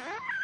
Ah!